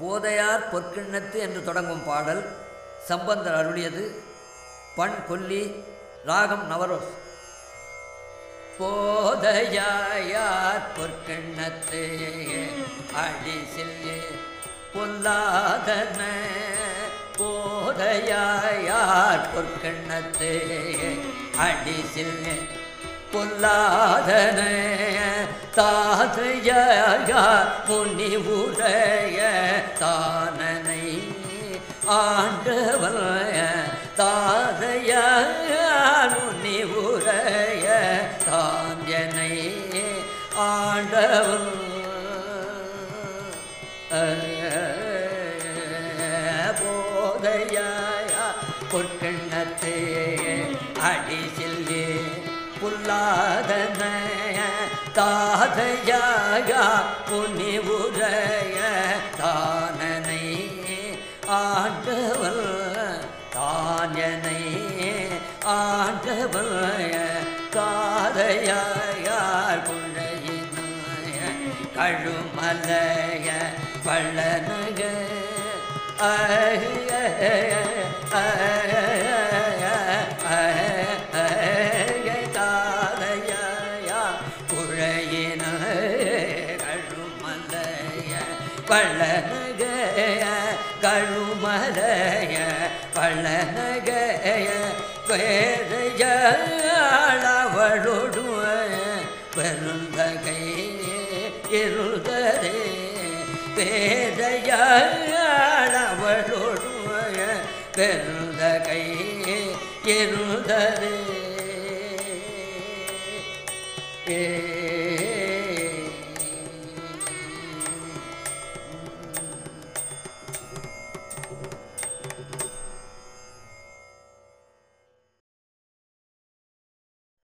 போதையார் பொற்கிண்ணத்து என்று தொடங்கும் பாடல் சம்பந்தர் அருளியது பண் கொல்லி ராகம் நவரோஸ். போதையார் பொற்கிண்ணத்து அடி செல்லே பொல்லாதன. போதையார் பொற்கிண்ணத்து அடி செல்லே பொல்லாதன. தாதைய முனி உரைய தானனை ஆண்டவர் தாதைய முனி உரைய தாஞ்சனை ஆண்டவர். போதைய பொற்கண்ணத்தே அடி செல்லே புல்லாதன தாதையாக புனி தானனை ஆண்டவள் தானனை ஆண்டவள் காதையார் குழையினாய கழுமலைய பழநக காதையா பள்ளனகைய கழுமலைய பள்ளனகைய வேதையாளவளொடுவ பெருந்தகை இருதரே வேதையாளவளொடுவ பெருந்தகை இருதரே ஏ